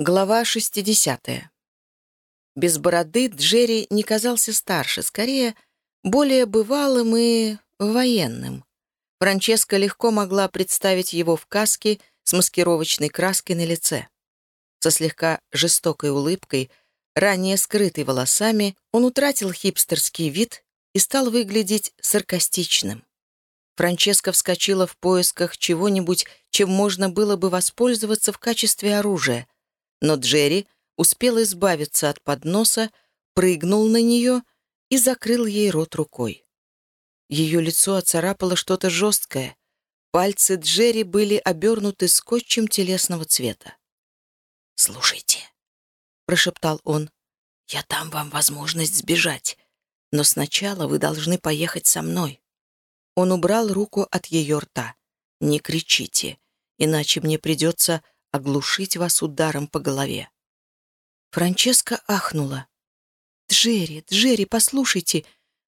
Глава 60. Без бороды Джерри не казался старше, скорее, более бывалым и военным. Франческа легко могла представить его в каске с маскировочной краской на лице. Со слегка жестокой улыбкой, ранее скрытой волосами, он утратил хипстерский вид и стал выглядеть саркастичным. Франческа вскочила в поисках чего-нибудь, чем можно было бы воспользоваться в качестве оружия — но Джерри успел избавиться от подноса, прыгнул на нее и закрыл ей рот рукой. Ее лицо оцарапало что-то жесткое. Пальцы Джерри были обернуты скотчем телесного цвета. «Слушайте», — прошептал он, — «я дам вам возможность сбежать, но сначала вы должны поехать со мной». Он убрал руку от ее рта. «Не кричите, иначе мне придется оглушить вас ударом по голове». Франческа ахнула. «Джерри, Джерри, послушайте,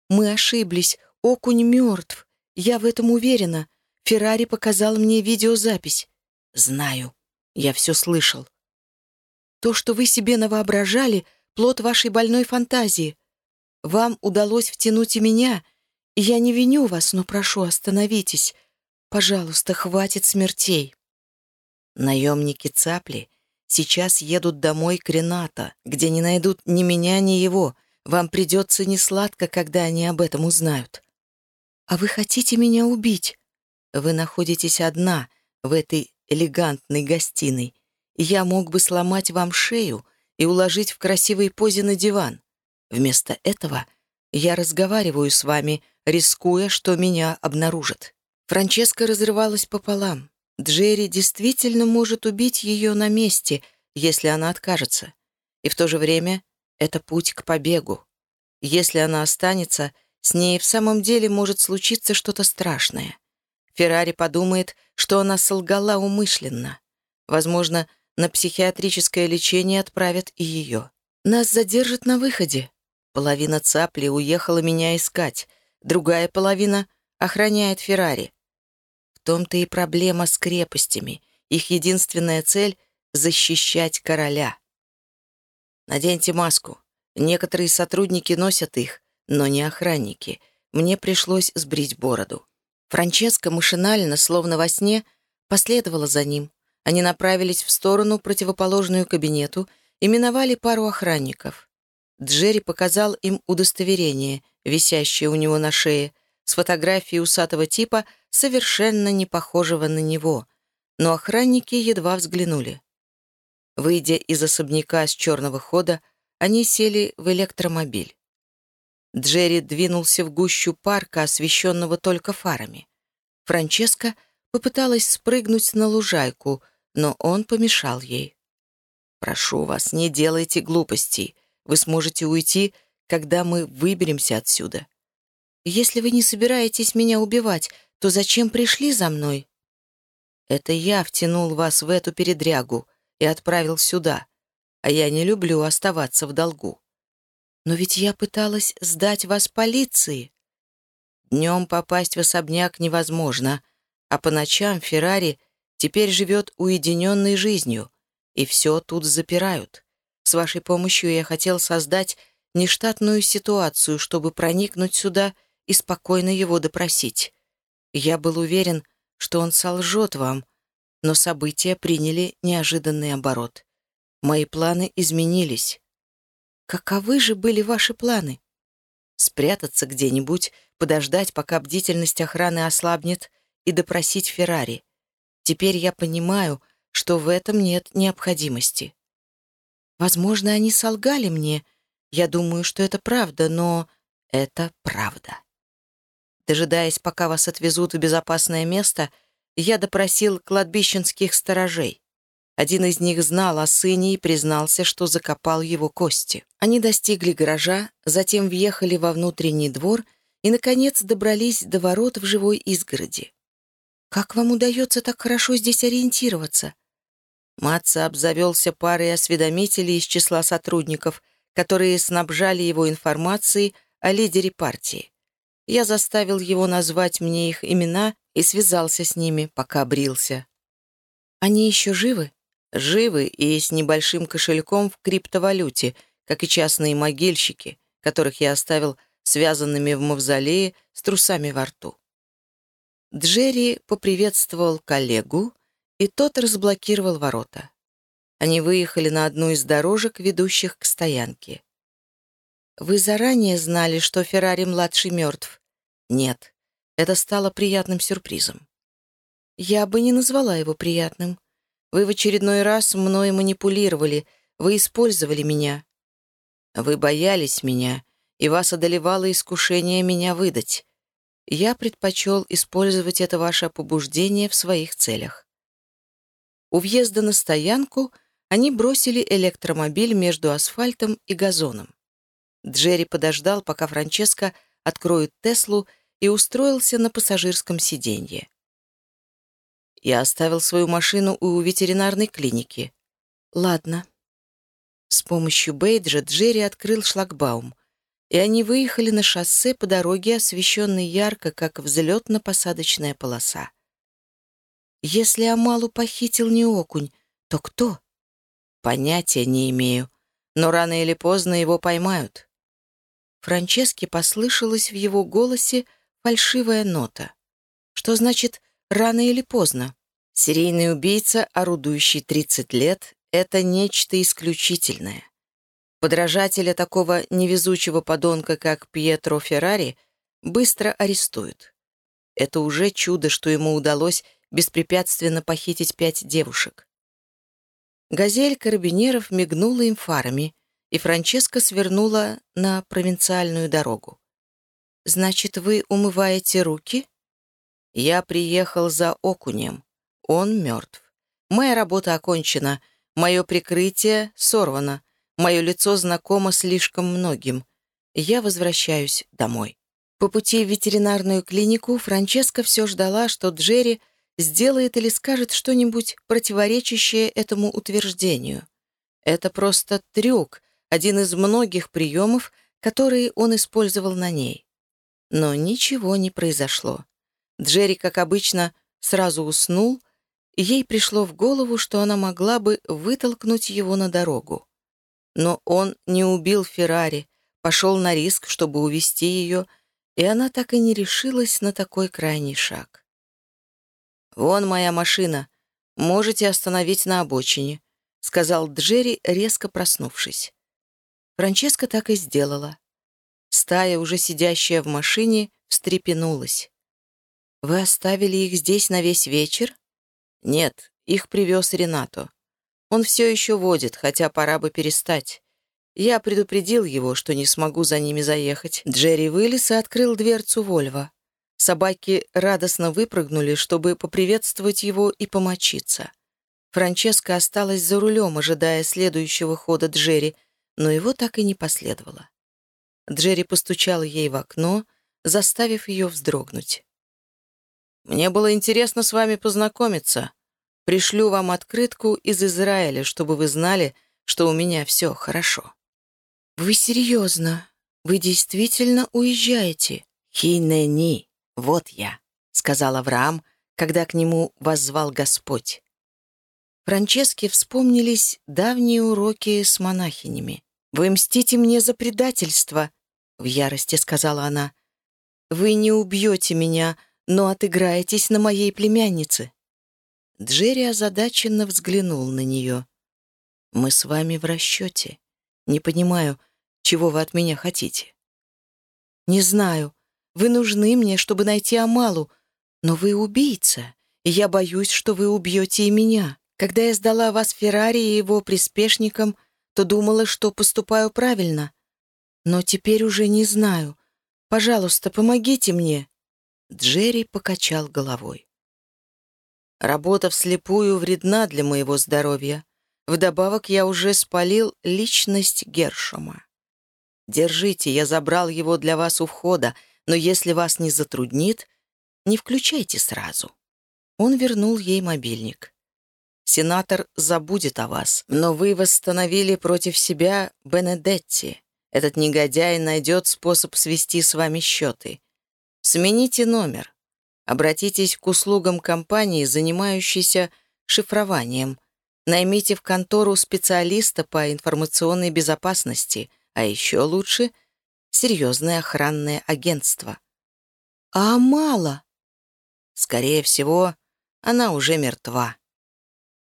мы ошиблись, окунь мертв. Я в этом уверена. Феррари показал мне видеозапись. Знаю, я все слышал. То, что вы себе навоображали, плод вашей больной фантазии. Вам удалось втянуть и меня, я не виню вас, но прошу, остановитесь. Пожалуйста, хватит смертей. Наемники цапли сейчас едут домой к Рената, где не найдут ни меня, ни его. Вам придется несладко, когда они об этом узнают. А вы хотите меня убить? Вы находитесь одна в этой элегантной гостиной. Я мог бы сломать вам шею и уложить в красивой позе на диван. Вместо этого я разговариваю с вами, рискуя, что меня обнаружат. Франческа разрывалась пополам. Джерри действительно может убить ее на месте, если она откажется. И в то же время это путь к побегу. Если она останется, с ней в самом деле может случиться что-то страшное. Феррари подумает, что она солгала умышленно. Возможно, на психиатрическое лечение отправят и ее. Нас задержат на выходе. Половина цапли уехала меня искать, другая половина охраняет Феррари том-то и проблема с крепостями. Их единственная цель — защищать короля. Наденьте маску. Некоторые сотрудники носят их, но не охранники. Мне пришлось сбрить бороду. Франческа машинально, словно во сне, последовала за ним. Они направились в сторону, противоположную кабинету, и миновали пару охранников. Джерри показал им удостоверение, висящее у него на шее, с фотографией усатого типа, совершенно не похожего на него, но охранники едва взглянули. Выйдя из особняка с черного хода, они сели в электромобиль. Джерри двинулся в гущу парка, освещенного только фарами. Франческа попыталась спрыгнуть на лужайку, но он помешал ей. «Прошу вас, не делайте глупостей. Вы сможете уйти, когда мы выберемся отсюда. Если вы не собираетесь меня убивать, то зачем пришли за мной? Это я втянул вас в эту передрягу и отправил сюда, а я не люблю оставаться в долгу. Но ведь я пыталась сдать вас полиции. Днем попасть в особняк невозможно, а по ночам Феррари теперь живет уединенной жизнью, и все тут запирают. С вашей помощью я хотел создать нештатную ситуацию, чтобы проникнуть сюда — и спокойно его допросить. Я был уверен, что он солжет вам, но события приняли неожиданный оборот. Мои планы изменились. Каковы же были ваши планы? Спрятаться где-нибудь, подождать, пока бдительность охраны ослабнет, и допросить Феррари. Теперь я понимаю, что в этом нет необходимости. Возможно, они солгали мне. Я думаю, что это правда, но это правда. Дожидаясь, пока вас отвезут в безопасное место, я допросил кладбищенских сторожей. Один из них знал о сыне и признался, что закопал его кости. Они достигли гаража, затем въехали во внутренний двор и, наконец, добрались до ворот в живой изгороди. «Как вам удается так хорошо здесь ориентироваться?» Матца обзавелся парой осведомителей из числа сотрудников, которые снабжали его информацией о лидере партии. Я заставил его назвать мне их имена и связался с ними, пока брился. «Они еще живы?» Живы и с небольшим кошельком в криптовалюте, как и частные могильщики, которых я оставил связанными в мавзолее с трусами во рту. Джерри поприветствовал коллегу, и тот разблокировал ворота. Они выехали на одну из дорожек, ведущих к стоянке. «Вы заранее знали, что Феррари-младший мертв?» «Нет. Это стало приятным сюрпризом». «Я бы не назвала его приятным. Вы в очередной раз мной манипулировали, вы использовали меня. Вы боялись меня, и вас одолевало искушение меня выдать. Я предпочел использовать это ваше побуждение в своих целях». У въезда на стоянку они бросили электромобиль между асфальтом и газоном. Джерри подождал, пока Франческо откроет Теслу и устроился на пассажирском сиденье. Я оставил свою машину у ветеринарной клиники. Ладно. С помощью бейджа Джерри открыл шлагбаум, и они выехали на шоссе по дороге, освещенной ярко, как взлетно-посадочная полоса. Если Амалу похитил не окунь, то кто? Понятия не имею, но рано или поздно его поймают. Франческе послышалась в его голосе фальшивая нота. Что значит «рано или поздно»? Серийный убийца, орудующий 30 лет, это нечто исключительное. Подражателя такого невезучего подонка, как Пьетро Феррари, быстро арестуют. Это уже чудо, что ему удалось беспрепятственно похитить пять девушек. Газель карабинеров мигнула им фарами, и Франческа свернула на провинциальную дорогу. «Значит, вы умываете руки?» «Я приехал за окунем. Он мертв. Моя работа окончена. Мое прикрытие сорвано. Мое лицо знакомо слишком многим. Я возвращаюсь домой». По пути в ветеринарную клинику Франческа все ждала, что Джерри сделает или скажет что-нибудь противоречащее этому утверждению. Это просто трюк, один из многих приемов, которые он использовал на ней. Но ничего не произошло. Джерри, как обычно, сразу уснул, и ей пришло в голову, что она могла бы вытолкнуть его на дорогу. Но он не убил Феррари, пошел на риск, чтобы увести ее, и она так и не решилась на такой крайний шаг. «Вон моя машина. Можете остановить на обочине», — сказал Джерри, резко проснувшись. Франческа так и сделала. Стая, уже сидящая в машине, встрепенулась. «Вы оставили их здесь на весь вечер?» «Нет, их привез Ренато. Он все еще водит, хотя пора бы перестать. Я предупредил его, что не смогу за ними заехать. Джерри вылез и открыл дверцу Вольва. Собаки радостно выпрыгнули, чтобы поприветствовать его и помочиться. Франческа осталась за рулем, ожидая следующего хода Джерри, но его так и не последовало. Джерри постучал ей в окно, заставив ее вздрогнуть. «Мне было интересно с вами познакомиться. Пришлю вам открытку из Израиля, чтобы вы знали, что у меня все хорошо». «Вы серьезно? Вы действительно уезжаете?» «Хинени, вот я», — сказал Авраам, когда к нему воззвал Господь. Франческе вспомнились давние уроки с монахинями. «Вы мстите мне за предательство», — в ярости сказала она. «Вы не убьете меня, но отыграетесь на моей племяннице». Джерри озадаченно взглянул на нее. «Мы с вами в расчете. Не понимаю, чего вы от меня хотите». «Не знаю. Вы нужны мне, чтобы найти Амалу, но вы убийца, и я боюсь, что вы убьете и меня. Когда я сдала вас Феррари и его приспешникам, то думала, что поступаю правильно. Но теперь уже не знаю. Пожалуйста, помогите мне». Джерри покачал головой. «Работа вслепую вредна для моего здоровья. Вдобавок я уже спалил личность Гершома. Держите, я забрал его для вас у входа, но если вас не затруднит, не включайте сразу». Он вернул ей мобильник. Сенатор забудет о вас, но вы восстановили против себя Бенедетти. Этот негодяй найдет способ свести с вами счеты. Смените номер. Обратитесь к услугам компании, занимающейся шифрованием. Наймите в контору специалиста по информационной безопасности, а еще лучше — серьезное охранное агентство. А мало? Скорее всего, она уже мертва.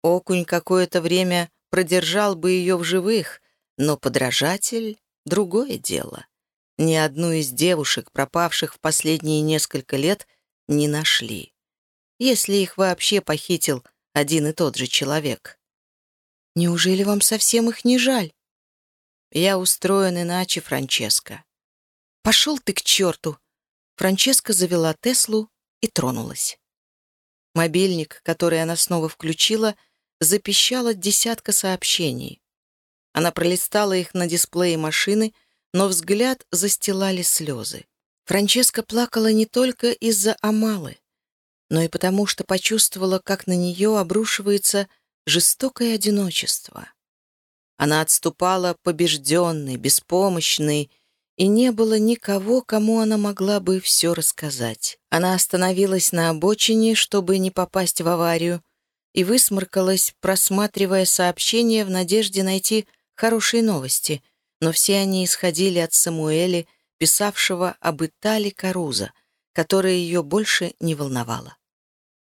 Окунь какое-то время продержал бы ее в живых, но подражатель — другое дело. Ни одну из девушек, пропавших в последние несколько лет, не нашли. Если их вообще похитил один и тот же человек. Неужели вам совсем их не жаль? Я устроен иначе, Франческо. Пошел ты к черту! Франческа завела Теслу и тронулась. Мобильник, который она снова включила, запищал от десятка сообщений. Она пролистала их на дисплее машины, но взгляд застилали слезы. Франческа плакала не только из-за Амалы, но и потому, что почувствовала, как на нее обрушивается жестокое одиночество. Она отступала побежденной, беспомощной, и не было никого, кому она могла бы все рассказать. Она остановилась на обочине, чтобы не попасть в аварию, и высморкалась, просматривая сообщения в надежде найти хорошие новости, но все они исходили от Самуэли, писавшего об Итали Каруза, которая ее больше не волновала.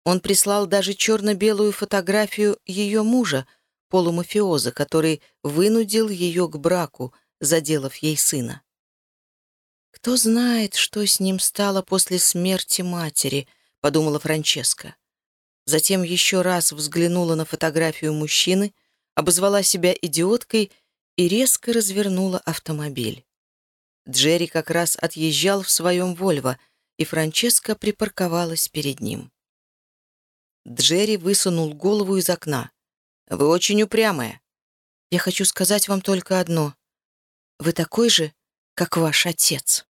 Он прислал даже черно-белую фотографию ее мужа, полумафиоза, который вынудил ее к браку, заделав ей сына. «Кто знает, что с ним стало после смерти матери», — подумала Франческа. Затем еще раз взглянула на фотографию мужчины, обозвала себя идиоткой и резко развернула автомобиль. Джерри как раз отъезжал в своем «Вольво», и Франческа припарковалась перед ним. Джерри высунул голову из окна. «Вы очень упрямая. Я хочу сказать вам только одно. Вы такой же, как ваш отец».